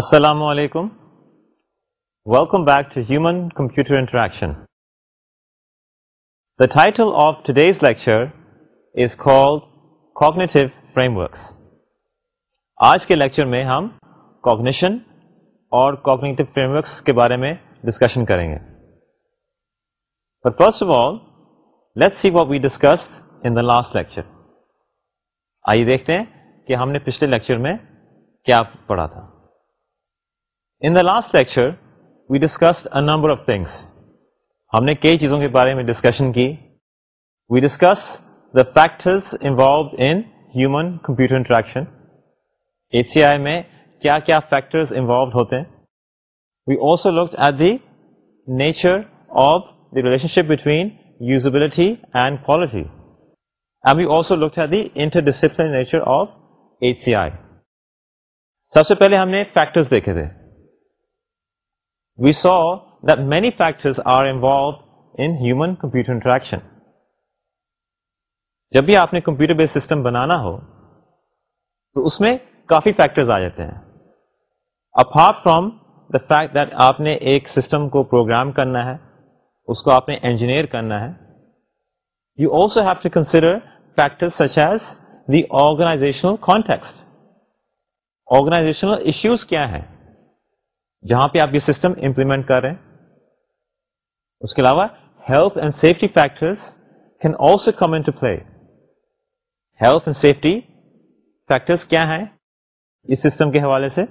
السلام علیکم welcome back to human computer interaction the title of today's lecture is called cognitive frame works آج کے lecture میں ہم کوگنیشن اور کوگنیٹو فریم ورکس کے بارے میں ڈسکشن کریں گے but first of all let see what we discuss in the last lecture آئیے دیکھتے ہیں کہ ہم نے پچھلے لیکچر میں کیا پڑھا تھا in the last lecture we discussed a number of things ہم نے کئی چیزوں کے بارے میں ڈسکشن کی we discuss the factors in human computer interaction a C I میں کیا کیا فیکٹرز انوالوڈ ہوتے ہیں we also look at the nature of the relationship between usability and quality and we also look at the inter discipline nature of C I سب سے پہلے ہم نے فیکٹرز دیکھے تھے we saw that many human computer interaction جب بھی آپ نے کمپیوٹر بیس سسٹم بنانا ہو تو اس میں کافی فیکٹر آ جاتے ہیں apart from the fact that آپ نے ایک سسٹم کو پروگرام کرنا ہے اس کو آپ نے انجینئر کرنا ہے you also have to consider factor such as the organizational context organizational issues کیا ہیں جہاں پہ آپ یہ سسٹم امپلیمنٹ کر رہے ہیں اس کے علاوہ health and safety factors can also come in to play health and safety factors کیا ہیں اس سسٹم کے حوالے سے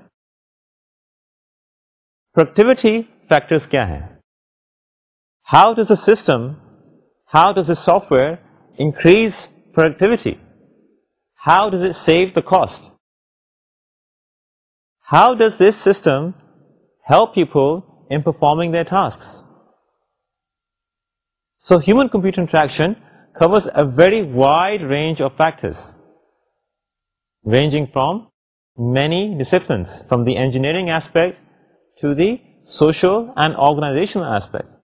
پروڈکٹیوٹی فیکٹرز کیا ہیں how does a system how does a software increase productivity how does it save the cost how does this system help کیپور in performing the task so human computer interaction covers a very wide range of factor from the engineering aspect to the social and organization aspect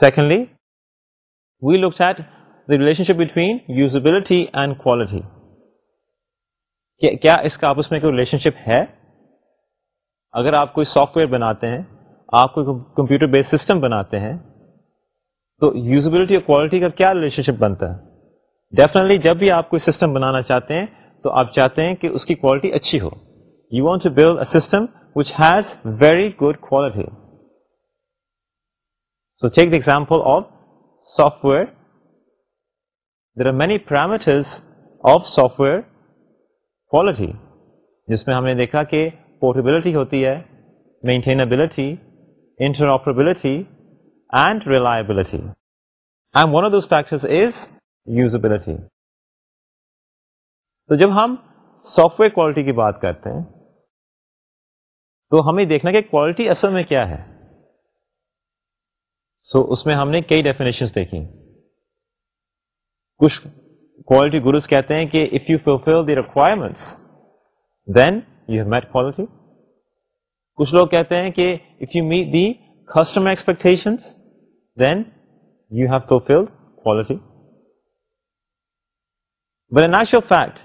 secondly we looks at the relationship between usability and quality کیا اس کا آپس میں کوئی relation شپ ہے اگر آپ کوئی سافٹ ویئر بناتے ہیں آپ کوئی کمپیوٹر بیس سسٹم بناتے ہیں تو یوزبلٹی اور کوالٹی کا کیا ریلیشن شپ بنتا ہے ڈیفینیٹلی جب بھی آپ کوئی سسٹم بنانا چاہتے ہیں تو آپ چاہتے ہیں کہ اس کی کوالٹی اچھی ہو you want to build a system which has very good quality so take the example of software there are many parameters of software quality جس میں ہم نے دیکھا کہ پورٹیبلٹی ہوتی ہے maintainability interoperability and reliability and one of this factor is usability تو جب ہم سافٹ ویئر کوالٹی کی بات کرتے ہیں تو ہمیں دیکھنا کہ کوالٹی اصل میں کیا ہے سو so, اس میں ہم نے کئی ڈیفینیشن دیکھی کچھ کوالٹی گروز کہتے ہیں کہ if you fulfil the requirements then you have met policy کچھ لوگ کہتے ہیں کہ if you meet the customer expectations then you have fulfilled policy but ہیوٹ نا شو فیکٹس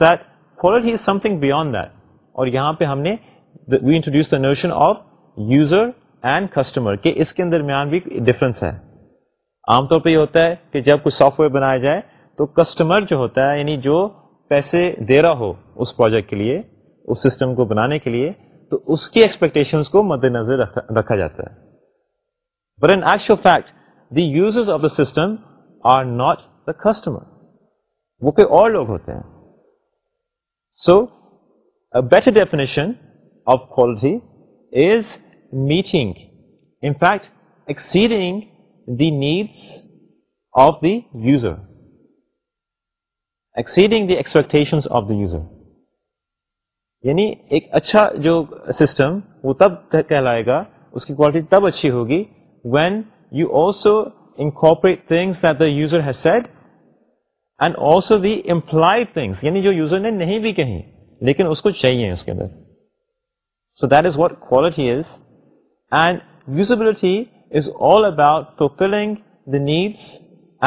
دیٹ اور یہاں پہ ہم نے we introduce the notion of user and customer کہ اس کے درمیان بھی ڈفرنس ہے عام طور پہ یہ ہوتا ہے کہ جب کوئی سافٹ ویئر بنایا جائے تو کسٹمر جو ہوتا ہے یعنی جو پیسے دے رہا ہو اس پروجیکٹ کے لیے اس سسٹم کو بنانے کے لیے تو اس کی ایکسپیکٹیشنس کو مد نظر رکھا جاتا ہے but in fact the of the system are not the customer وہ کوئی اور لوگ ہوتے ہیں so better definition of quality is meeting in fact exceeding the needs of the user exceeding the expectation of the user یعنی ایک اچھا جو سسٹم وہ تب کہلائے گا اس کی کوالٹی تب اچھی ہوگی when you also things the user has and also the implied things یعنی جو یوزر نے نہیں بھی کہیں لیکن اس کو چاہیے اس کے اندر so that is what quality is and usability is all about fulfilling the needs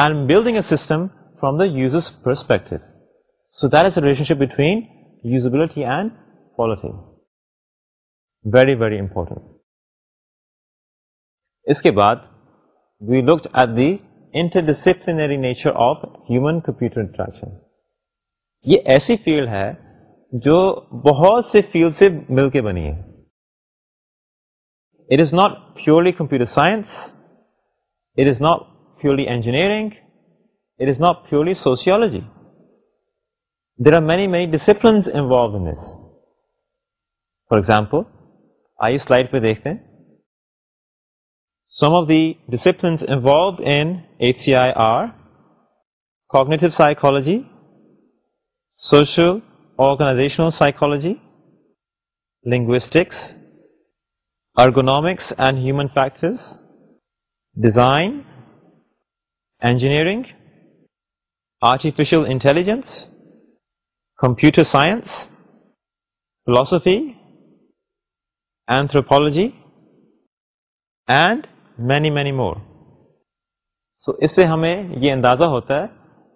and building a system from the user perspective سوتیر ship between usability and quality very very important اس کے بعد we look at the interdisciplinary nature of human computer interaction یہ ایسی field ہے جو بہت سے field سے مل کے بنی ہے it is not purely computer science it is not purely engineering It is not purely sociology. There are many, many disciplines involved in this. For example, aaiye slide pe dekhte hain. Some of the disciplines involved in HCI are cognitive psychology, social organizational psychology, linguistics, ergonomics and human factors, design, engineering, artificial intelligence computer science philosophy anthropology and many many more so اس سے ہمیں یہ اندازہ ہوتا ہے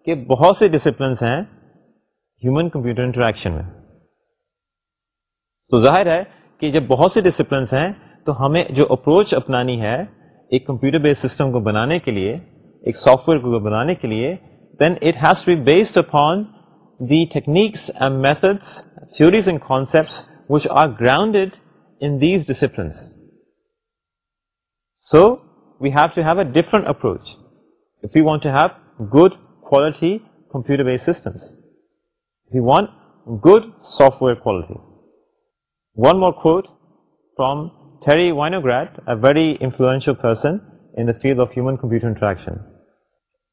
کہ بہت سے ڈسپلنس ہیں ہیومن کمپیوٹر انٹریکشن میں سو ظاہر ہے کہ جب بہت سے ڈسپلنس ہیں تو ہمیں جو اپروچ اپنانی ہے ایک کمپیوٹر بیس سسٹم کو بنانے کے لیے ایک سافٹ ویئر کو بنانے کے لیے then it has to be based upon the techniques and methods, theories and concepts which are grounded in these disciplines. So, we have to have a different approach if we want to have good quality computer-based systems, if we want good software quality. One more quote from Terry Winograd, a very influential person in the field of human-computer interaction.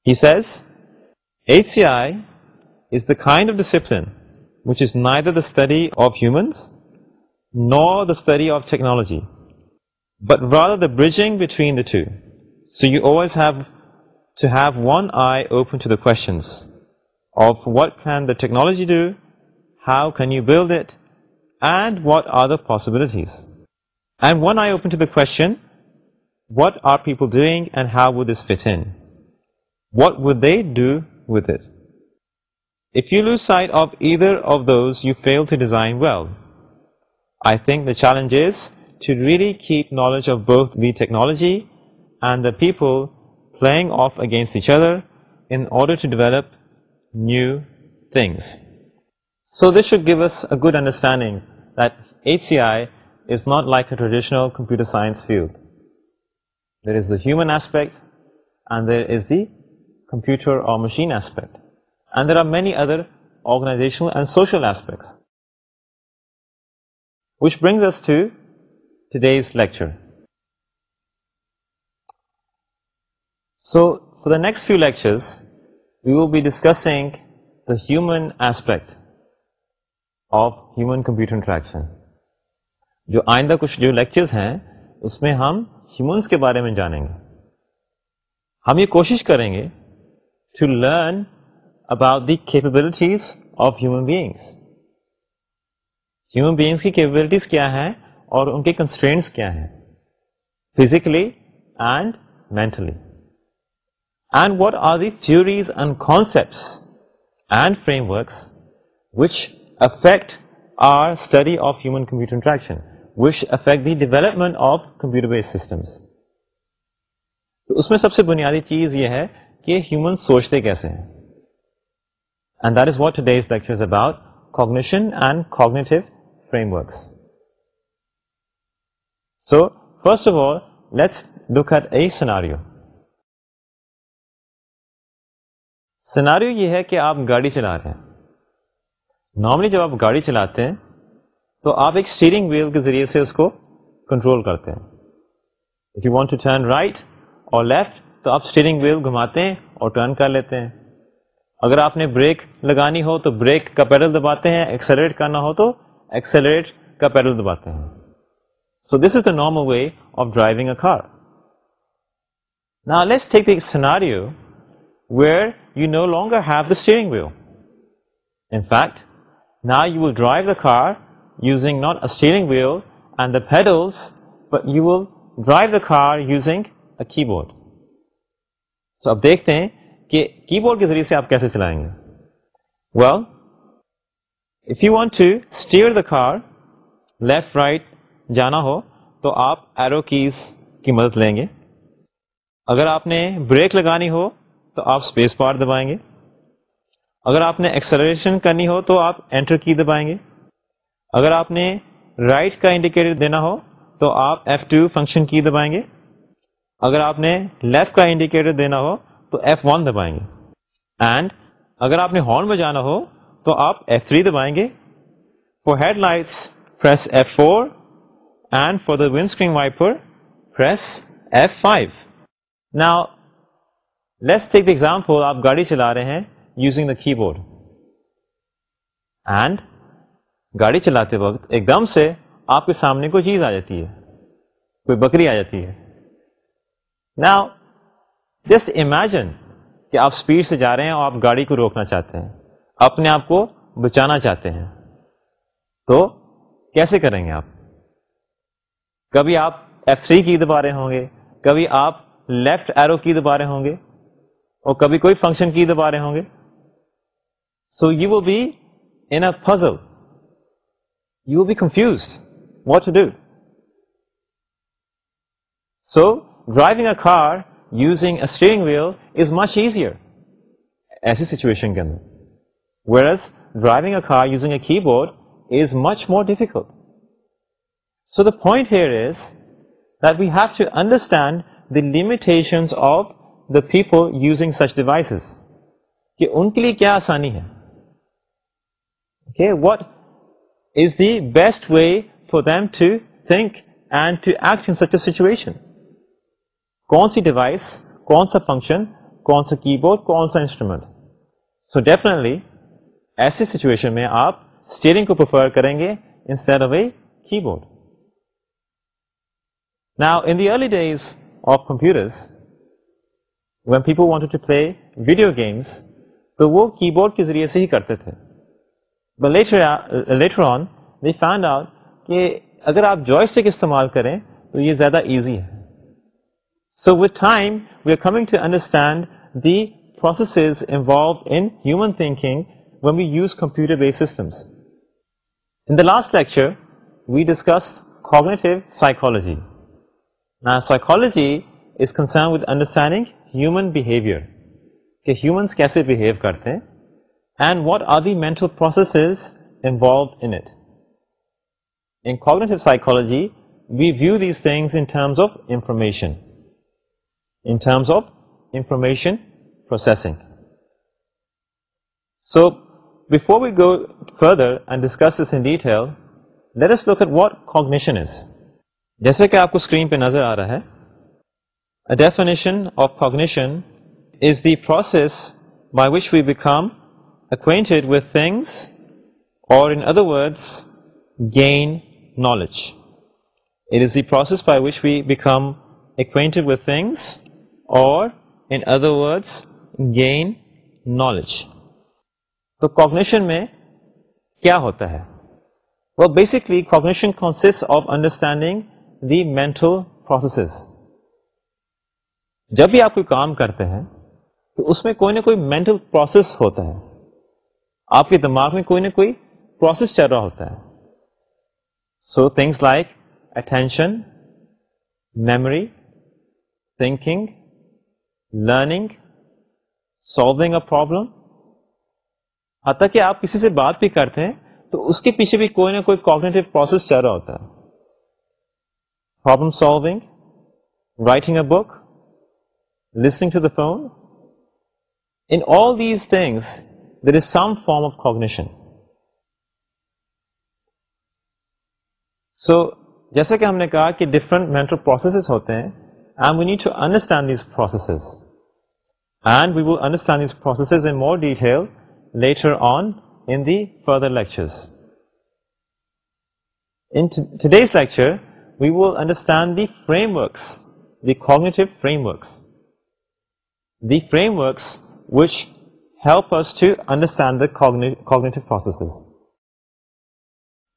He says, ACI is the kind of discipline which is neither the study of humans nor the study of technology, but rather the bridging between the two. So you always have to have one eye open to the questions of what can the technology do, how can you build it, and what are the possibilities. And one eye open to the question, what are people doing and how would this fit in? What would they do with it. If you lose sight of either of those, you fail to design well. I think the challenge is to really keep knowledge of both the technology and the people playing off against each other in order to develop new things. So this should give us a good understanding that HCI is not like a traditional computer science field. There is the human aspect and there is the computer or machine aspect. And there are many other organizational and social aspects. Which brings us to today's lecture. So for the next few lectures, we will be discussing the human aspect of human computer interaction. جو آئندہ کچھ جو lectures ہیں اس میں ہم humans کے بارے میں جانیں گے ہم یہ کوشش کریں گے learn about capabilities of human being human beings capabilities کیا ہیں اور ان کے کنسٹرینٹس کیا ہیں physically and mentally and what are the theories and concept and frame works which affect our study of human computer interaction which affect the development of computer based systems اس میں سب سے بنیادی چیز یہ ہے کہ ہیومن سوچتے کیسے ہیں and that is what lecture is about cognition and cognitive frame works so first of all let's look at a scenario scenario یہ ہے کہ آپ گاڑی چلا رہے ہیں نارملی جب آپ گاڑی چلاتے ہیں تو آپ ایک اسٹیئرنگ ویل کے ذریعے سے اس کو کنٹرول کرتے ہیں لیفٹ تو آپ اسٹیئرنگ ویل گھماتے ہیں اور ٹرن کر لیتے ہیں اگر آپ نے بریک لگانی ہو تو بریک کا پیڈل دباتے ہیں ایکسلریٹ کرنا ہو تو ایکسلریٹ کا پیڈل دباتے ہیں so this is the normal way of driving a car نا take scenario where you no longer have the steering wheel fact نا you will drive the car using not a steering wheel and the pedals you will drive the car using a keyboard so اب دیکھتے ہیں کہ کی board کے ذریعے سے آپ کیسے چلائیں گے well if you want to steer the car left right جانا ہو تو آپ ایرو کیز کی مدد لیں گے اگر آپ نے بریک لگانی ہو تو آپ اسپیس پار دبائیں گے اگر آپ نے ایکسلریشن کرنی ہو تو آپ انٹر کی دبائیں گے اگر آپ نے رائٹ right کا انڈیکیٹر دینا ہو تو آپ ایف ٹو فنکشن کی دبائیں گے اگر آپ نے لیفٹ کا انڈیکیٹر دینا ہو تو ایف ون دبائیں گے اینڈ اگر آپ نے ہارن بجانا ہو تو آپ ایف تھری دبائیں گے for headlights press F four and for the windscreen wiper press F five نا لیس ایگزامپل آپ گاڑی چلا رہے ہیں یوزنگ دا کی بورڈ اینڈ گاڑی چلاتے وقت ایک دم سے آپ کے سامنے کوئی چیز آ جاتی ہے کوئی بکری آ جاتی ہے جسٹ امیجن کہ آپ اسپیڈ سے جا رہے ہیں اور آپ گاڑی کو روکنا چاہتے ہیں اپنے آپ کو بچانا چاہتے ہیں تو کیسے کریں گے آپ کبھی آپ ایف تھری کی دبا رہے ہوں گے کبھی آپ لیفٹ ایرو کی دبا رہے ہوں گے اور کبھی کوئی فنکشن کی دبا رہے ہوں گے so you we in a puzzle you we confuse what to do so driving a car using a steering wheel is much easier ایسی سچویشن کے اندر where is driving a car using a keyboard is much more difficult so the point here is that we have to understand the limitations of the people using such devices کہ ان کے لیے کیا آسانی ہے what is the best way for them to think and to act in such a situation کون سی device کون سا فنکشن کون سا کی بورڈ کون سا انسٹرومنٹ سو ڈیفنیٹلی ایسی سچویشن میں آپ اسٹیئرنگ کو پریفر کریں گے instead of a keyboard now in the early days of computer to play video games تو وہ کی بورڈ کے ذریعے سے ہی کرتے تھے later on they find out کہ اگر آپ جو استعمال کریں تو یہ زیادہ ایزی ہے so with time we are کمنگسٹینڈ the processes in ہیومنگ کوتے ہیں اینڈ واٹ آر دیٹلوجی we view these of information terms of information processing so before we go further and discuss ڈیٹیلشن از جیسے کہ آپ کو اسکرین پہ نظر آ رہا ہے process by which we become acquainted with things اور process by which we become acquainted with things اور in other words gain knowledge تو کوگنیشن میں کیا ہوتا ہے وہ basically cognition consists of understanding the mental process جب بھی آپ کوئی کام کرتے ہیں تو اس میں کوئی نہ کوئی مینٹل پروسیس ہوتا ہے آپ کے دماغ میں کوئی نہ کوئی پروسیس چل رہا ہوتا ہے so things like attention memory thinking learning solving a problem حتیٰ کہ آپ کسی سے بات بھی کرتے ہیں تو اس کے پیچھے بھی کوئی نہ کوئی کوگنیٹو پروسیس چل رہا ہوتا ہے problem solving writing a book listening to the phone in all these things there is some form of cognition so جیسا کہ ہم نے کہا کہ ڈفرنٹ مینٹل پروسیسز ہوتے ہیں فردر لیکچرس لیکچرسٹینڈ the frame works the frame works which help to understand کاگنیٹیوز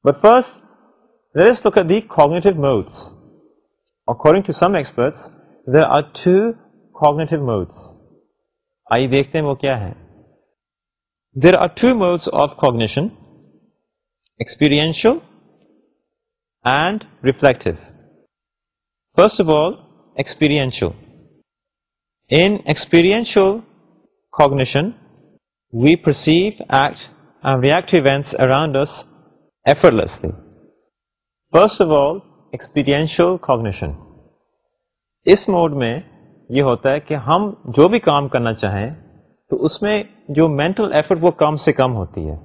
but first مرتز according to some experts there are two cognitive modes آئیے دیکھتے ہیں وہ کیا ہے there are two modes of cognition experiential and reflective first of all experiential experiential in cognition we perceive act and react events around us first of all experiential cognition اس mode میں یہ ہوتا ہے کہ ہم جو بھی کام کرنا چاہیں تو اس میں جو مینٹل ایفرٹ وہ کم سے کم ہوتی ہے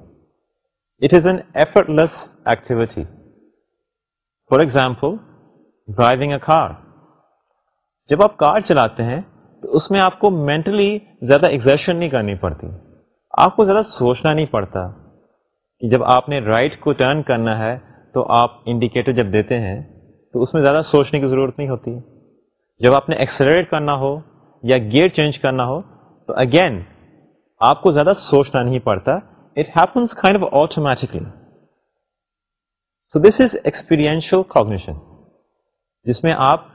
it is an effortless activity for example driving a car جب آپ کار چلاتے ہیں تو اس میں آپ کو مینٹلی زیادہ ایگزیشن نہیں کرنی پڑتی آپ کو زیادہ سوچنا نہیں پڑتا کہ جب آپ نے رائٹ کو ٹرن کرنا ہے تو آپ انڈیکیٹر جب دیتے ہیں تو اس میں زیادہ سوچنے کی ضرورت نہیں ہوتی جب آپ نے ایکسلریٹ کرنا ہو یا گیئر چینج کرنا ہو تو اگین آپ کو زیادہ سوچنا نہیں پڑتا it happens kind of automatically so this is cognition جس میں آپ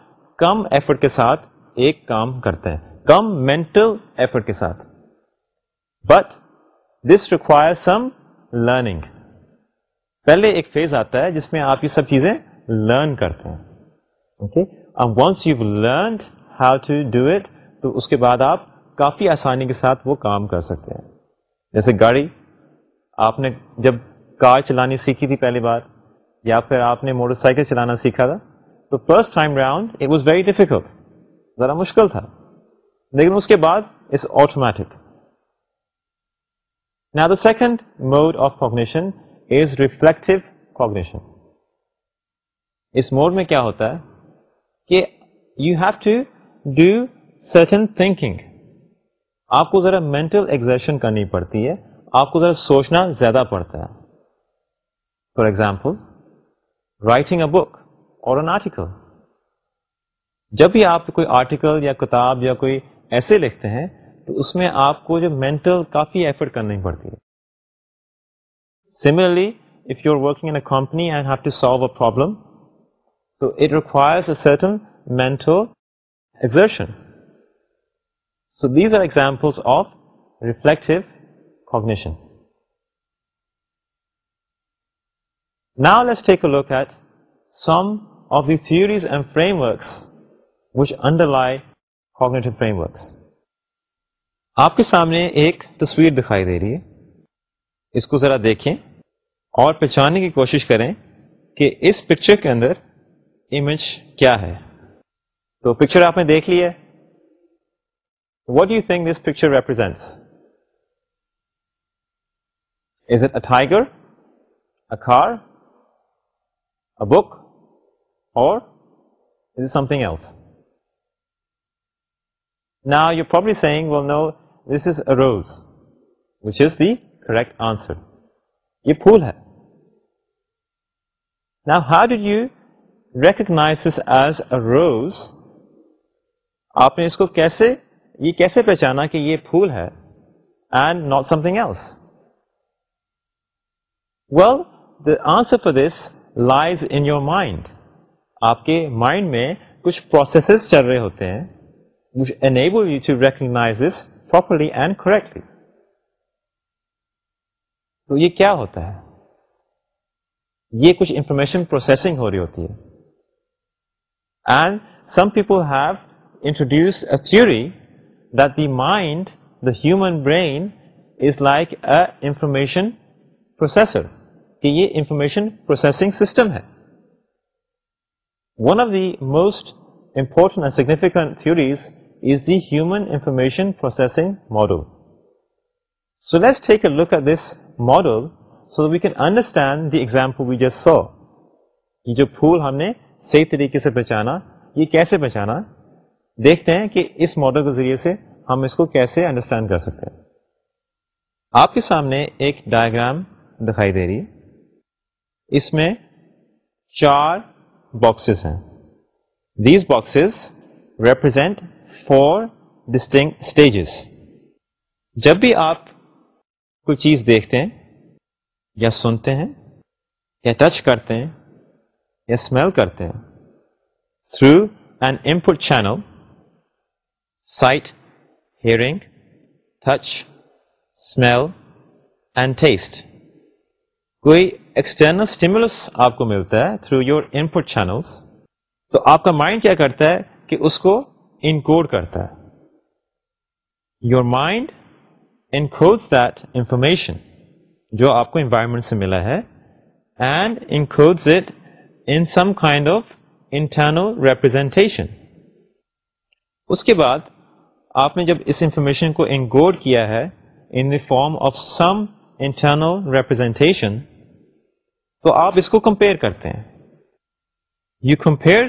کم ایفرٹ کے ساتھ ایک کام کرتے ہیں کم مینٹل ایفرٹ کے ساتھ but this require some learning پہلے ایک فیز آتا ہے جس میں آپ یہ سب چیزیں لرن کرتے ہیں okay once you learn how to do it تو اس کے بعد آپ کافی آسانی کے ساتھ وہ کام کر سکتے ہیں جیسے گاڑی آپ نے جب کار چلانی سیکھی تھی پہلی بار یا پھر آپ نے موٹر سائیکل چلانا سیکھا تھا تو first time round it was very difficult ذرا مشکل تھا لیکن اس کے بعد اٹس آٹومیٹک نا the second mode of cognition is reflective cognition اس موڈ میں کیا ہوتا ہے کہ you have to do certain thinking آپ کو ذرا مینٹل ایگزیشن کرنی پڑتی ہے آپ کو ذرا سوچنا زیادہ پڑتا ہے for example writing a book اور این آرٹیکل جب بھی آپ کوئی آرٹیکل یا کتاب یا کوئی ایسے لکھتے ہیں تو اس میں آپ کو جو مینٹل کافی ایفرٹ کرنی پڑتی ہے similarly if you are working a company have to solve a problem تو it requires a certain mental exertion so these are examples of reflective cognition now let's take a at some of the and frame works which underlie cognitive frame works آپ کے سامنے ایک تصویر دکھائی دے رہی ہے اس کو ذرا دیکھیں اور پہچاننے کی کوشش کریں کہ اس پکچر کے اندر امیج کیا ہے تو پکچر آپ نے دیکھ لی ہے what you think this picture represents is it a a car a book اور is something else you probably seeing well no this is a rose which is the correct answer یہ پھول ہے نا ہا did you recognise rose آپ نے اس کو کیسے یہ کیسے پہچانا کہ یہ پھول ہے and not something else well the answer for this lies in your mind آپ کے مائنڈ میں کچھ پروسیسز چل رہے ہوتے ہیں which enable you to this properly and correctly تو یہ کیا ہوتا ہے یہ کچھ انفارمیشن پروسیسنگ ہو رہی ہوتی ہے theory دائنڈ the human brain is like a information کہ یہ انفارمیشن پروسیسنگ سسٹم ہے one of the most important significant theories is the human information processing model so لیسٹ take a look at this model so we can understand the example we جس سو یہ جو پھول ہم نے صحیح طریقے سے پہچانا یہ کیسے پہچانا دیکھتے ہیں کہ اس ماڈل کے ذریعے سے ہم اس کو کیسے انڈرسٹینڈ کر سکتے ہیں آپ کے سامنے ایک ڈائگرام دکھائی دے رہی ہے اس میں چار باکسز ہیں these boxes represent four distinct stages جب بھی آپ کوئی چیز دیکھتے ہیں یا سنتے ہیں یا ٹچ کرتے ہیں یا اسمیل کرتے ہیں through an input channel sight hearing touch smell and taste کوئی ایکسٹرنل اسٹیمولس آپ کو ملتا ہے تھرو یور انپٹ چینلس تو آپ کا مائنڈ کیا کرتا ہے کہ اس کو انکوڈ کرتا ہے your mind encodes that information جو آپ کو انوائرمنٹ سے ملا ہے and encode it in some kind of internal representation اس کے بعد آپ نے جب اس انفارمیشن کو انگوڈ کیا ہے in the form of some internal representation تو آپ اس کو کمپیئر کرتے ہیں you compare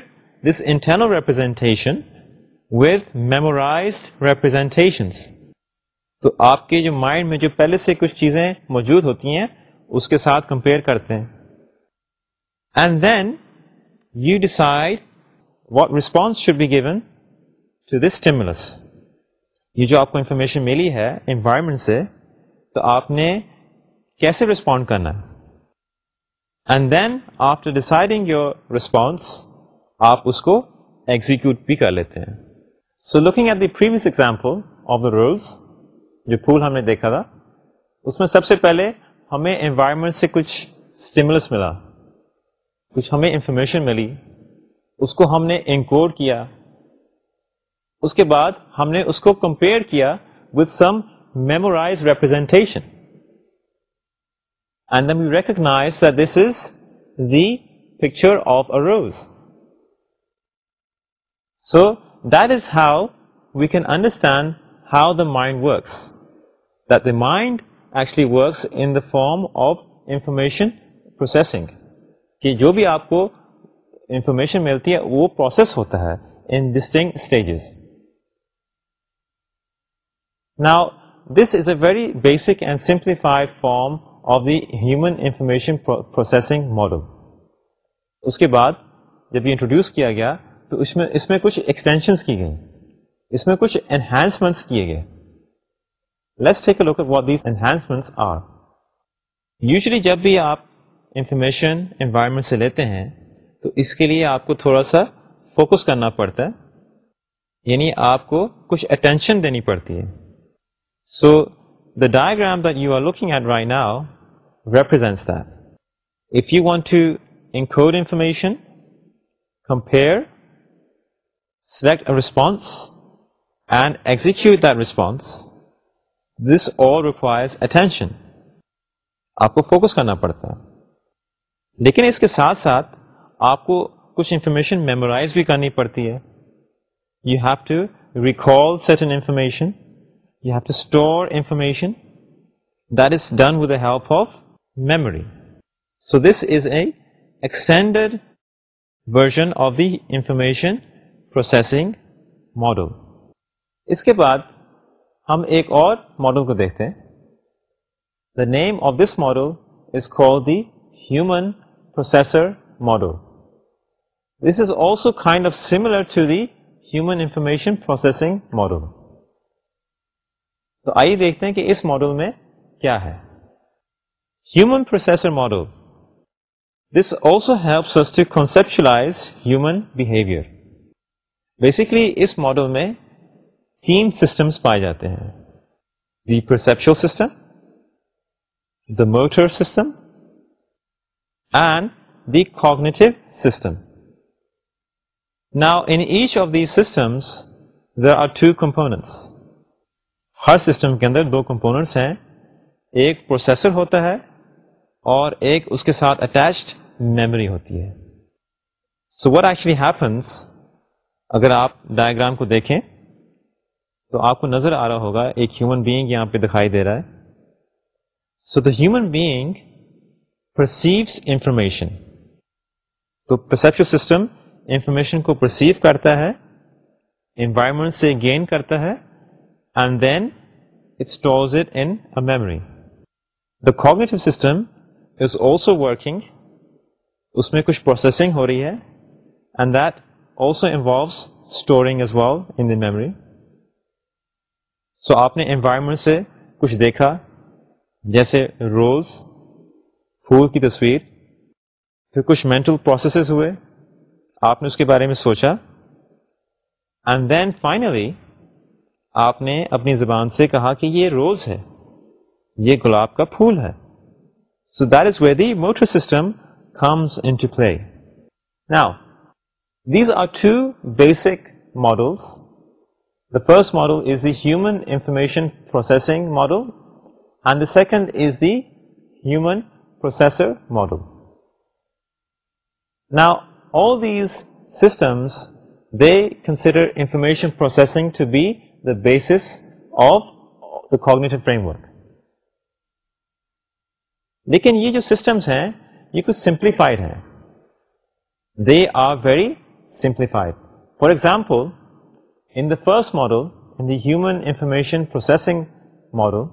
this internal representation with memorise representation تو آپ کے جو مائنڈ میں جو پہلے سے کچھ چیزیں موجود ہوتی ہیں اس کے ساتھ کمپیئر کرتے ہیں and then you decide what response should be gone to this stimulus یہ جو آپ کو انفارمیشن ملی ہے انوائرمنٹ سے تو آپ نے کیسے رسپونڈ کرنا اینڈ دین آفٹر یور ہےس آپ اس کو ایگزیکیوٹ بھی کر لیتے ہیں so looking at the previous example of the rules جو پھول ہم نے دیکھا تھا اس میں سب سے پہلے ہمیں انوائرمنٹ سے کچھ اسٹیمولس ملا کچھ ہمیں انفارمیشن ملی اس کو ہم نے انکوڈ کیا اس کے بعد ہم نے اس کو کمپیئر کیا with some memorise representation and you recognise this is the picture of a rose so that is how we can understand how the mind works the mind actually works in the form of information processing کہ جو بھی آپ کو information ملتی ہے وہ process ہوتا ہے in distinct stages now this is a very basic and simplified form of the human information processing model اس کے بعد جب یہ انٹروڈیوس کیا گیا تو اس میں اس میں کچھ ایکسٹینشنس کی گئیں اس میں کچھ انہینسمنٹس کیے گئے let's take a look what these enhancements are usually جب بھی آپ انفارمیشن انوائرمنٹ سے لیتے ہیں تو اس کے لیے آپ کو تھوڑا سا فوکس کرنا پڑتا ہے یعنی آپ کو کچھ اٹینشن دینی پڑتی ہے so the diagram that you are looking at right now represents that if you want to include information compare select response and execute that response this all requires attention آپ کو فوکس کرنا پڑتا ہے لیکن اس کے ساتھ ساتھ آپ کو کچھ انفارمیشن میمورائز بھی کرنی پڑتی ہے you have to recall certain information you have to store information that is done the help of memory so this is a extended version of the information processing model اس کے بعد ہم ایک اور ماڈل کو دیکھتے ہیں the name of this model is call the human model this is also کہ اس ماڈل میں کیا ہے human processor model this also to conceptualise human behaviour basically اس ماڈل میں تین سسٹمس پائے جاتے ہیں the perceptual system the motor system and cognitive system نا in each of the systems there are two components ہر سسٹم کے اندر دو کمپوننٹس ہیں ایک پروسیسر ہوتا ہے اور ایک اس کے ساتھ اٹیچڈ میموری ہوتی ہے سو وٹ ایکچولی ہیپنس اگر آپ ڈائگرام کو دیکھیں تو آپ کو نظر آ رہا ہوگا ایک ہیومن بینگ یہاں پہ دکھائی دے رہا ہے so the human being perceives information تو پرسپشن سسٹم انفارمیشن کو پرسیو کرتا ہے انوائرمنٹ سے گین کرتا ہے and then it stores it in memory the cognitive system is also working اس میں کچھ پروسیسنگ ہو رہی ہے and that also involves storing as well in memory so آپ نے انوائرمنٹ سے کچھ دیکھا جیسے روز پھول کی تصویر پھر کچھ مینٹل پروسیسز ہوئے آپ نے اس کے بارے میں سوچا اینڈ دین فائنلی آپ نے اپنی زبان سے کہا کہ یہ روز ہے یہ گلاب کا پھول ہے so that is very motor system comes in to play now these are two basic models the first model is the human information processing model and the second is the human processor model نا all these systems they consider information processing to be the base of the cognitive framework لیکن یہ جو systems ہیں یہ کچھ simplified ہیں they are very simplified for example in the first model in the human information processing model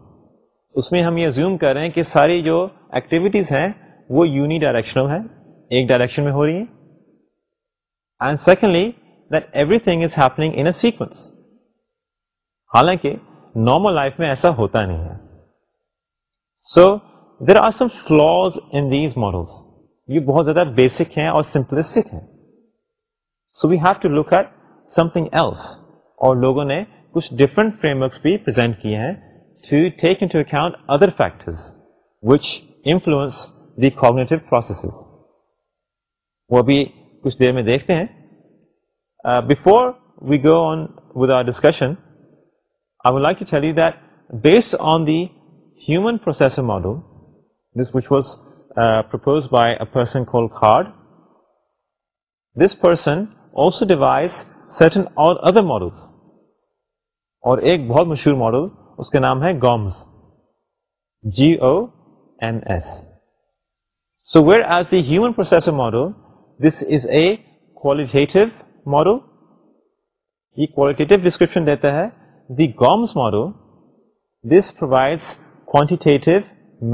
اس میں ہم یہ زوم کر رہے ہیں کہ ساری جو ایکٹیویٹیز ہیں وہ یونی ڈائریکشنل ہے ایک ڈائریکشن میں ہو رہی ہیں and secondly that everything is in sequence حالانکہ نارمل لائف میں ایسا ہوتا نہیں ہے so there are some in these models یہ بہت زیادہ بیسک ہیں اور سمپلسٹک ہیں so we have to look at something else اور لوگوں نے کچھ ڈفرینٹ ورکس بھی پرزینٹ کیے ہیں ابھی کچھ دیر میں دیکھتے ہیں model by a person also devise certain اور ادر ماڈلس اور ایک بہت مشہور ماڈل اس کے نام ہے GOMS G O M S so whereas the human process model this is a qualitative model یہ کوالٹیو ڈسکرپشن دیتا ہے the GOMS model this provides quantitative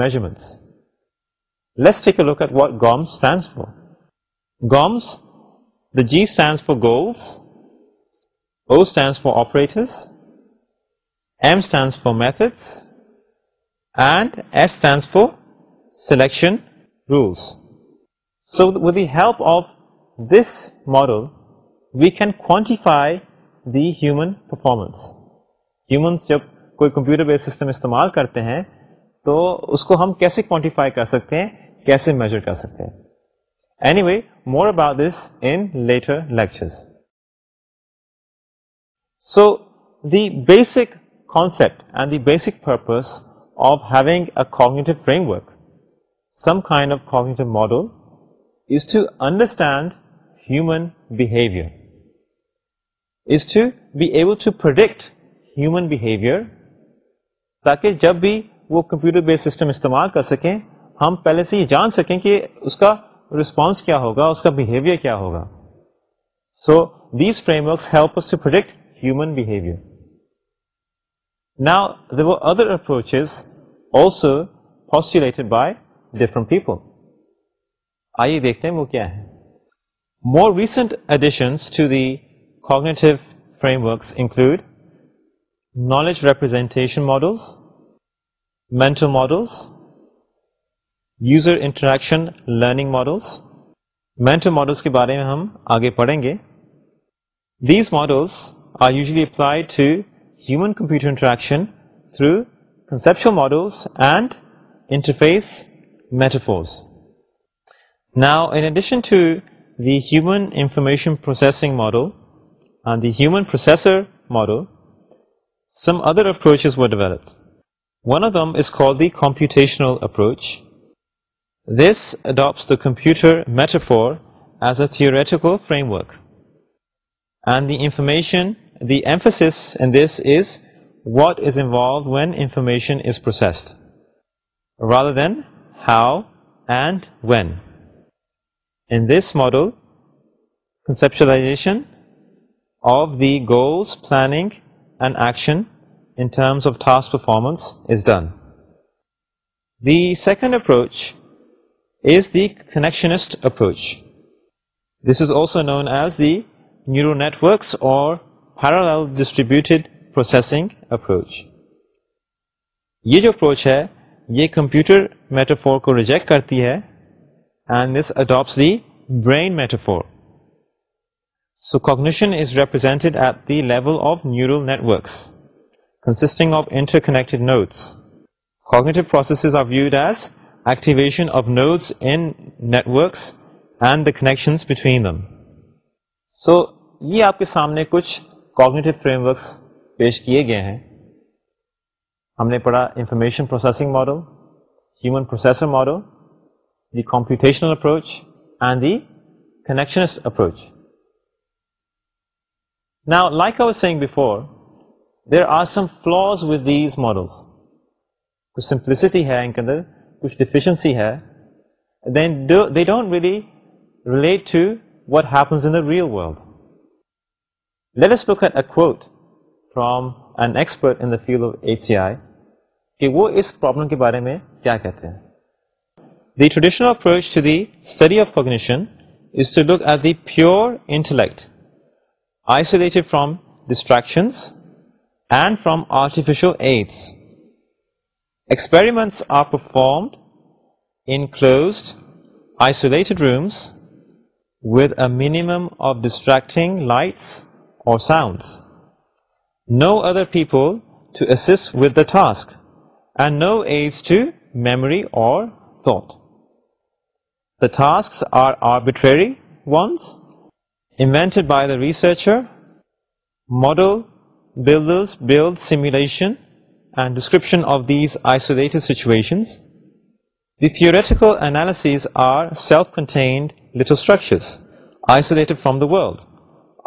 measurements leak look at GOMS stands for GOMS the G stands for goals O stands for operators M stands for methods and S stands for selection rules so with help of this model we can quantify the human performance humans جب کوئی computer بیس system استعمال کرتے ہیں تو اس کو ہم کیسے quantify کر سکتے ہیں کیسے میجر کر سکتے ہیں anyway more about this inter lecture so the basic concept and the basic purpose of having a cognitive framework, some kind of cognitive model, is to understand human behavior, is to be able to predict human behavior, تاکہ جب بھی وہ computer بیس system استعمال کر سکیں ہم پہلے سے یہ جان سکیں کہ اس کا رسپانس کیا ہوگا اس کا بیہیویئر کیا ہوگا so these works help to predict human behaviour نا دی وہ other approaches also postulated by different people آئیے دیکھتے ہیں وہ کیا ہے more recent additions to the cognitive frame works include knowledge representation models mental models user interaction learning models mental models کے بارے میں ہم آگے پڑھیں گے these models are usually apply to human-computer interaction through conceptual models and interface metaphors. Now, in addition to the human information processing model and the human processor model, some other approaches were developed. One of them is called the computational approach. This adopts the computer metaphor as a theoretical framework, and the information the emphasis in this is what is involved when information is processed, rather than how and when. In this model, conceptualization of the goals, planning, and action in terms of task performance is done. The second approach is the connectionist approach. This is also known as the neural networks or parallel distributed processing approach یہ جو approach ہے یہ computer metaphor کو reject کرتی ہے and this اڈاپس the brain metaphor so cognition is represented at the level of neural networks consisting of interconnected nodes cognitive processes of viewed as activation of nodes in networks and the connections between them so یہ آپ کے سامنے کچھ cognitive frameworks پیش کیے گئے ہیں ہم نے پڑھا information processing model human processor model the computational approach and the connectionist approach نا like our seeing before there are some flaws with these models کچھ سمپلسٹی ہے ان کے اندر کچھ ڈیفیشنسی ہے then they don't really relate to happens in the real world let فرامپرٹ وہرٹیفیشل aids experiments are performed in rooms with اینیمم of distracting lights sounds no other people to assist with the task memory or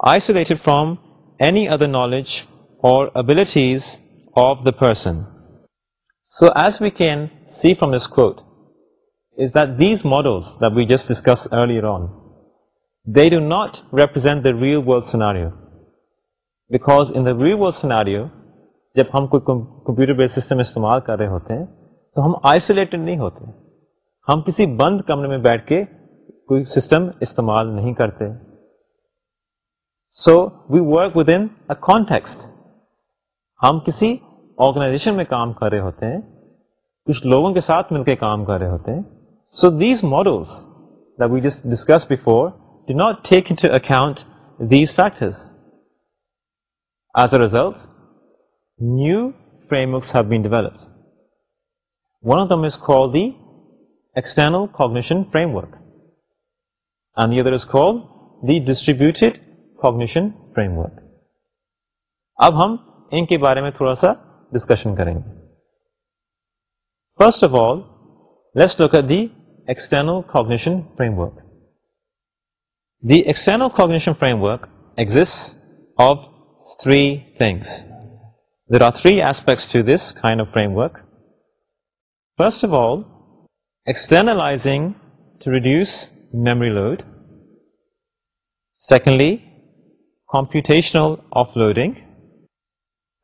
isolated from any other knowledge or see of the person so as we can see from just discussed these on, they do not represent the real world scenario because in the real world scenario جب ہم کوئی computer بیس system استعمال کر رہے ہوتے ہیں تو ہم آئسولیٹڈ نہیں ہوتے ہم کسی بند کمرے میں بیٹھ کے کوئی سسٹم استعمال نہیں کرتے so we work with in context ہم کسی آرگنائزیشن میں کام کر رہے ہوتے ہیں کچھ لوگوں کے ساتھ مل کے کام کر رہے ہوتے ہیں so these models we will discuss before D not take into these factors as a result new frame works have been developed one of them is call the external cognition framework and other is call the distributed cognition framework اب ہم ان کے بارے میں تھوڑا سا discussion کریں گے first of all let's at the the external cognition framework external cognition framework exit of three things there are three aspects to this kind of framework first of all externalising to reduce memory load secondly computational offloading.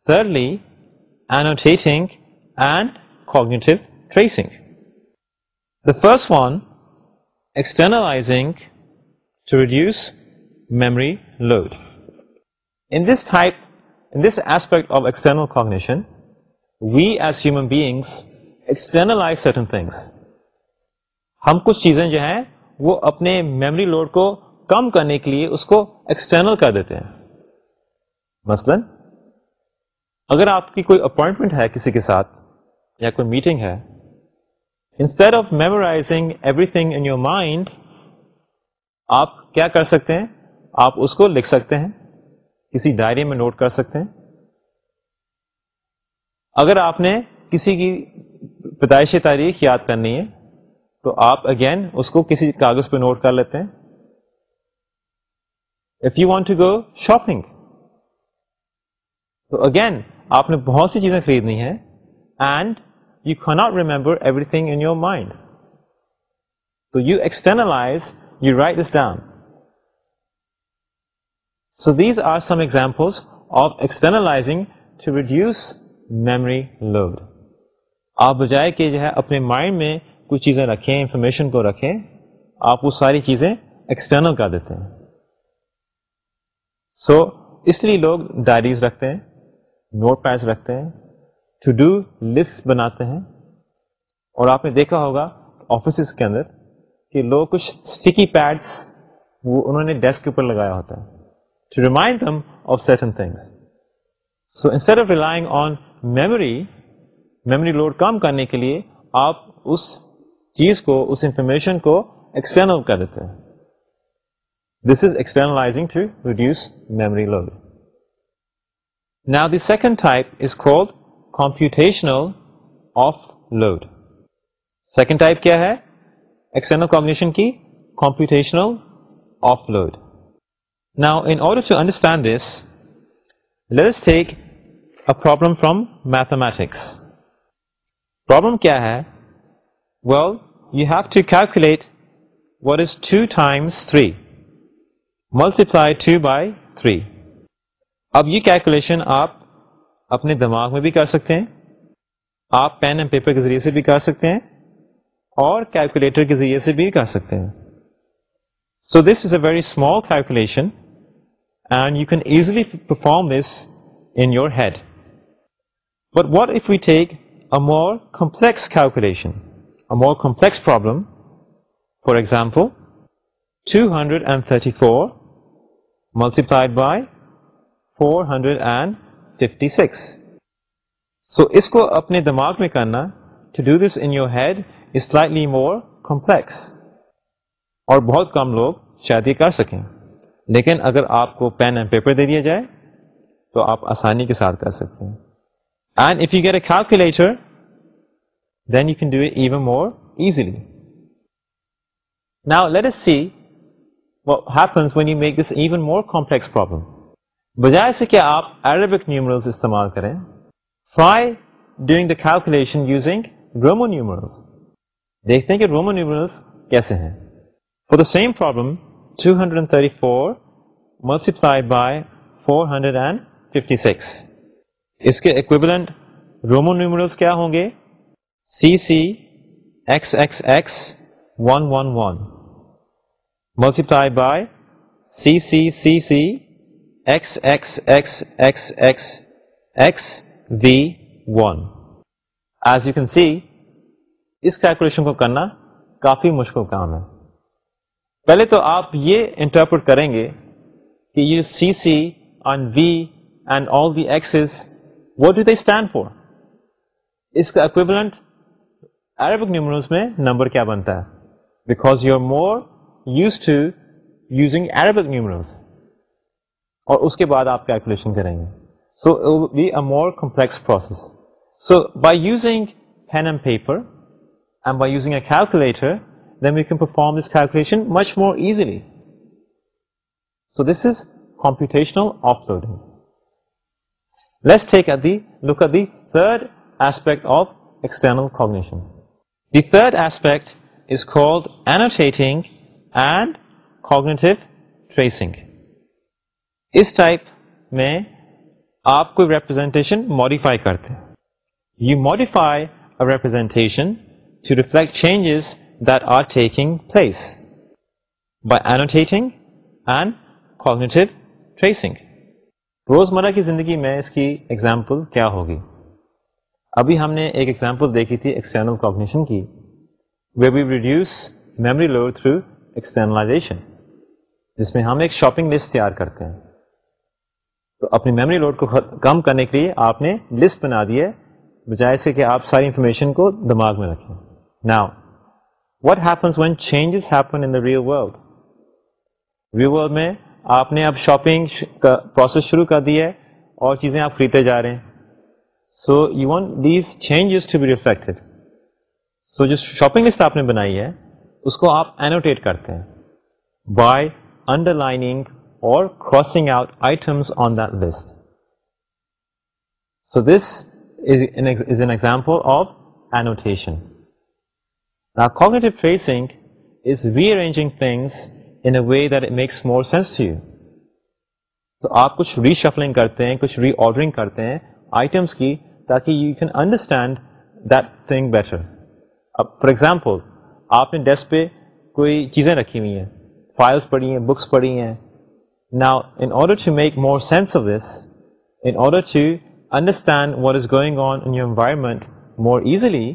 Thirdly, annotating and cognitive tracing. The first one, externalizing to reduce memory load. In this type, in this aspect of external cognition, we as human beings externalize certain things. ہم کچھ چیزیں جو ہیں وہ اپنے memory load کو کم کرنے کے لیے اس کو ایکسٹرنل کر دیتے ہیں مثلا اگر آپ کی کوئی اپوائنٹمنٹ ہے کسی کے ساتھ یا کوئی میٹنگ ہے instead of memorising everything in your mind آپ کیا کر سکتے ہیں آپ اس کو لکھ سکتے ہیں کسی ڈائری میں نوٹ کر سکتے ہیں اگر آپ نے کسی کی پیدائشی تاریخ یاد کرنی ہے تو آپ اگین اس کو کسی کاغذ پہ نوٹ کر لیتے ہیں you want to go shopping تو اگین آپ نے بہت سی چیزیں خریدنی ہے and you cannot remember everything in your mind تو you extern لائز you write stem so these are some examples of extern لائزنگ to reduce memory load آپ بجائے کہ جو ہے اپنے مائنڈ میں کچھ چیزیں رکھیں انفارمیشن کو رکھیں آپ وہ ساری چیزیں ایکسٹرنل کر دیتے ہیں سو so, اس لیے لوگ ڈائریز رکھتے ہیں نوٹ پیڈس رکھتے ہیں ٹو ڈو لسٹ بناتے ہیں اور آپ نے دیکھا ہوگا آفیسز کے اندر کہ لوگ کچھ اسٹکی پیڈس وہ انہوں نے ڈیسک کے اوپر لگایا ہوتا ہے to remind them of certain things so instead of relying on memory memory load کم کرنے کے لیے آپ اس چیز کو اس انفارمیشن کو ایکسٹرنل کر دیتے ہیں load now the second type is computational offload second type کیا ہے ایکسٹرنلشن کی computational offload now and to understand this let take a problem from mathematics problem کیا ہے well you have to calculate what is two times three multiply two by three اب یہ calculation آپ اپنے دماغ میں بھی کر سکتے ہیں آپ پین اینڈ پیپر کے ذریعے سے بھی کر سکتے ہیں اور کیلکولیٹر کے ذریعے سے بھی کر سکتے ہیں so this is a very small calculation and you can easily perform this in your head but what if you take a more complex calculation a more complex problem for example two hundred and thirty four multiplied by four hundred and fifty six کو اپنے دماغ میں کرنا to do this in your head is slightly more complex اور بہت کم لوگ شاید یہ کر سکیں لیکن اگر آپ کو پین اینڈ پیپر دے دیا جائے تو آپ آسانی کے ساتھ کر سکتے ہیں and if you get a calculator then you can do even more easily now let us see what happens when you make this even more complex problem. بجائے سے کہ آپ Arabic numerals استعمال کریں, try doing the calculation using Roman numerals. دیکھتے ہیں کہ Roman numerals کیسے ہیں. For the same problem, 234 multiplied by 456. اس کے equivalent Roman numerals کیا ہوں گے? CC XXX 111. Multiply by C C C C X X X X X X V one as you can see calculation کو کرنا کافی مشکل کام ہے پہلے تو آپ یہ انٹرپریٹ کریں گے کہ you see C on V and all the do they stand for اس کا اکویبلنٹ عربک نیومروس میں نمبر کیا بنتا ہے because you are more use to using numerals اور اس کے بعد آپ کیلکولیشن کریں گے سو be a more complex process so by using pain and paper and by using a calculator then you can perform this calculation much more easily so this is computational offloading let's take at the third aspect of external cognition the third aspect is called annotating and cognitive tracing اس type میں آپ کو representation modify کرتے ہیں you modify representation to reflect changes that are taking place by annotating and cognitive tracing روزمرہ کی زندگی میں اس کی ایگزامپل کیا ہوگی ابھی ہم نے ایک ایگزامپل دیکھی تھی ایکسٹرنل کوگنیشن کی we we reduce memory load through externalization جس میں ہم ایک شاپنگ لسٹ تیار کرتے ہیں تو اپنی میموری لوڈ کو کم کرنے کے لیے آپ نے لسٹ بنا دی ہے بجائے سے کہ آپ ساری انفارمیشن کو دماغ میں رکھیں happens when changes happen in the real world real world میں آپ نے اب شاپنگ کا پروسیس شروع کر دی ہے اور چیزیں آپ خریدتے جا رہے ہیں so you want these changes to be reflected so جو شاپنگ لسٹ آپ نے بنائی ہے اس کو آپ اینوٹیٹ کرتے ہیں بائی انڈر لائننگ اور crossing out items on the list so this is an example of annotation cognitive facing is rearranging things in a way that makes more sense to you تو آپ کچھ ری shuffling کرتے ہیں کچھ ری ordering کرتے ہیں items کی تاکہ you can understand that thing better اب فار ایگزامپل آپ نے ڈیسک پہ کوئی چیزیں رکھی ہوئی ہیں فائلس پڑھی ہیں بکس پڑھی ہیں نا in order to make more sense of this in order to understand what is going on in your environment more easily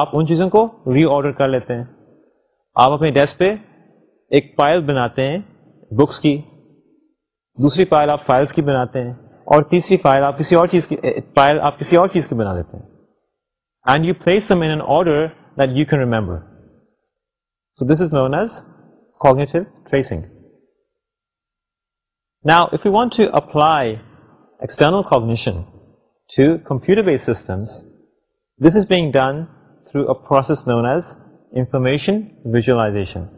آپ ان چیزوں کو ری آرڈر کر لیتے ہیں آپ اپنے ڈیسک پہ ایک پائل بناتے ہیں بکس کی دوسری پائل آپ فائلس کی بناتے ہیں اور تیسری فائل آپ کسی اور چیز کی پائل آپ کسی اور چیز کی بنا لیتے ہیں and you place some in order that you can remember So this is known as cognitive tracing. Now, if we want to apply external cognition to computer-based systems, this is being done through a process known as information visualization.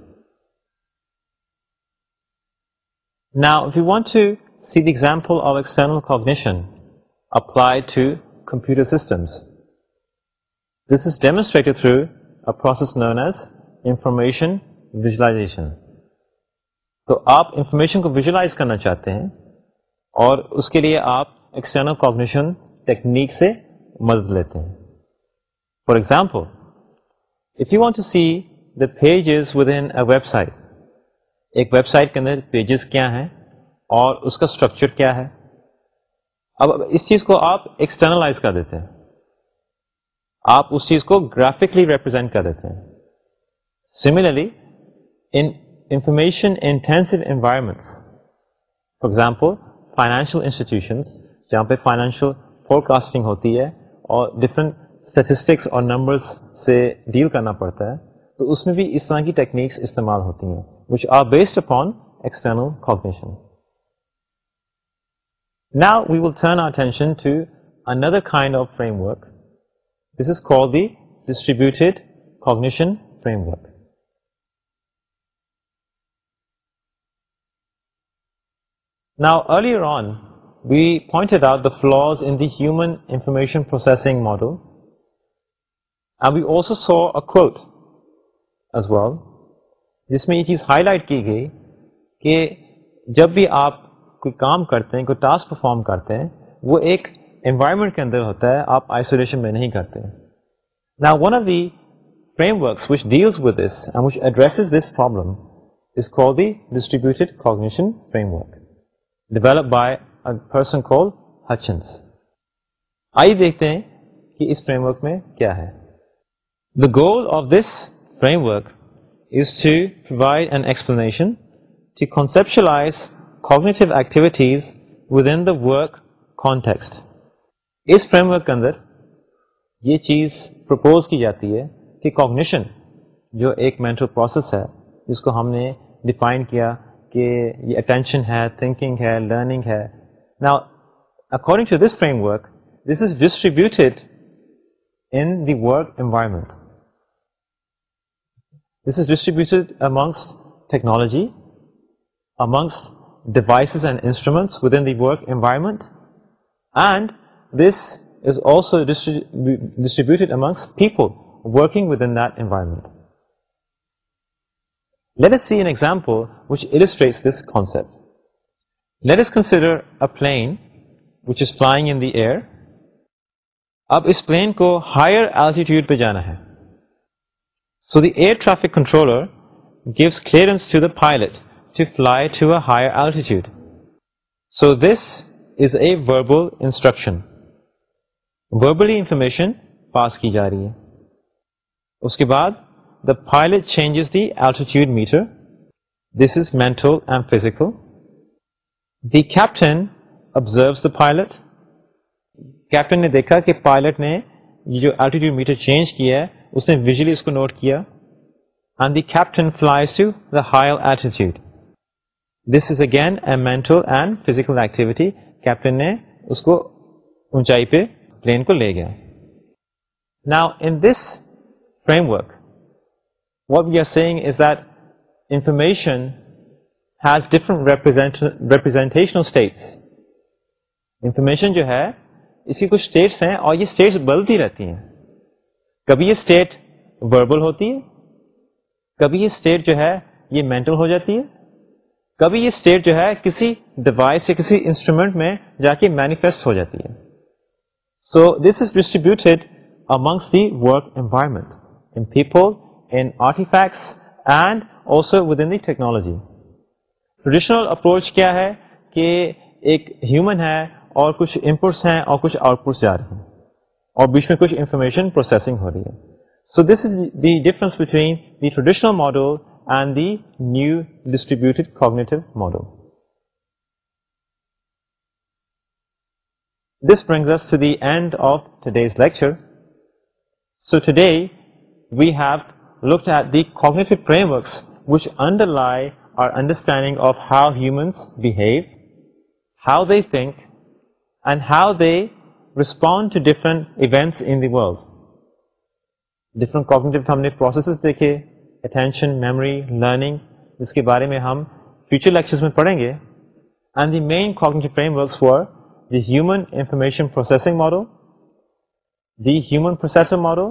Now, if we want to see the example of external cognition applied to computer systems, this is demonstrated through a process known as information visualization تو آپ information کو visualize کرنا چاہتے ہیں اور اس کے لیے آپ ایکسٹرنل کوگنیشن ٹیکنیک سے مدد لیتے ہیں for example if you want to see the pages within website ایک ویب سائٹ کے اندر پیجز کیا ہیں اور اس کا اسٹرکچر کیا ہے اب اس چیز کو آپ ایکسٹرنلائز کر دیتے ہیں آپ اس چیز کو گرافکلی ریپرزینٹ کر دیتے ہیں similarly information intensive environments for example financial institutions جہاں پہ فائنینشیل فور کاسٹنگ ہوتی ہے اور ڈفرنٹ سیٹسٹکس اور نمبرس سے ڈیل کرنا پڑتا ہے تو اس میں بھی اس طرح کی ٹیکنیکس استعمال ہوتی ہیں which are based upon external cognition نا we will attention to another kind of framework this is call the distributed cognition framework نا ارلیڈ out the flaws in the human information processing model so اکبا جس میں یہ چیز high light کی گئی کہ جب بھی آپ کوئی کام کرتے ہیں کوئی ٹاسک پرفارم کرتے ہیں وہ ایک انوائرمنٹ کے اندر ہوتا ہے آپ آئسولیشن میں نہیں کرتے نا one of the frame works which deals with this and which addresses this problem is call the distributed cognition framework develop by person call Hutchins آئیے دیکھتے ہیں کہ اس فریم ورک میں کیا ہے the goal of this framework is to provide an explanation to conceptualize cognitive activities within the work context اس framework کے اندر یہ چیز پرپوز کی جاتی ہے کہ کوگنیشن جو ایک مینٹل پروسیس ہے جس کو ہم نے ڈیفائن کیا کہ یہ اٹینشن ہے تھنکنگ ہے لرننگ ہے نا according to this framework this is distributed in the work environment this is distributed amongst technology amongst devices and instruments within the work environment and this is also distributed amongst people working within that environment پائرٹیوڈ پہ جانا ہے so the air traffic controller gives clearance to the pilot so this is a verbal instruction verbally information pass کی جا رہی ہے اس کے بعد pilot changes the altimeter this is mental دیپٹنوز دا پائلٹ کیپٹن نے دیکھا کہ پائلٹ نے جو ایلٹیوڈ میٹر چینج کیا ہے اس نے higher altitude this is again a mental and physical activity captain نے اس کو اونچائی پہ پلین کو لے گیا now in this framework what what you are seeing is that information has representational states information جو ہے اس کی کچھ اسٹیٹس ہیں اور یہ اسٹیٹس بدلتی رہتی ہیں کبھی یہ اسٹیٹ وربل ہوتی ہے کبھی یہ اسٹیٹ جو ہے یہ مینٹل ہو جاتی ہے کبھی یہ اسٹیٹ جو ہے کسی ڈیوائس یا کسی انسٹرومنٹ میں جا کے مینیفیسٹ ہو جاتی ہے so this is distributed amongst the work environment in people artifacts and also within technology traditional approach کیا ہے کہ ایک ہیومن ہے اور کچھ انپوٹس ہیں اور کچھ آؤٹ پٹس ہیں اور بیچ میں کچھ informational model and the new distributed کو this brings we have understanding of how he think and how they respond events in دیلڈ different کو دیکھے اٹینشن میموری لرننگ جس کے بارے میں ہم فیوچر لیکچر میں پڑھیں گے اینڈ دی مین کو ہیومن انفارمیشن پروسیسنگ مورو دیوسی مورو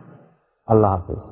اللہ حافظ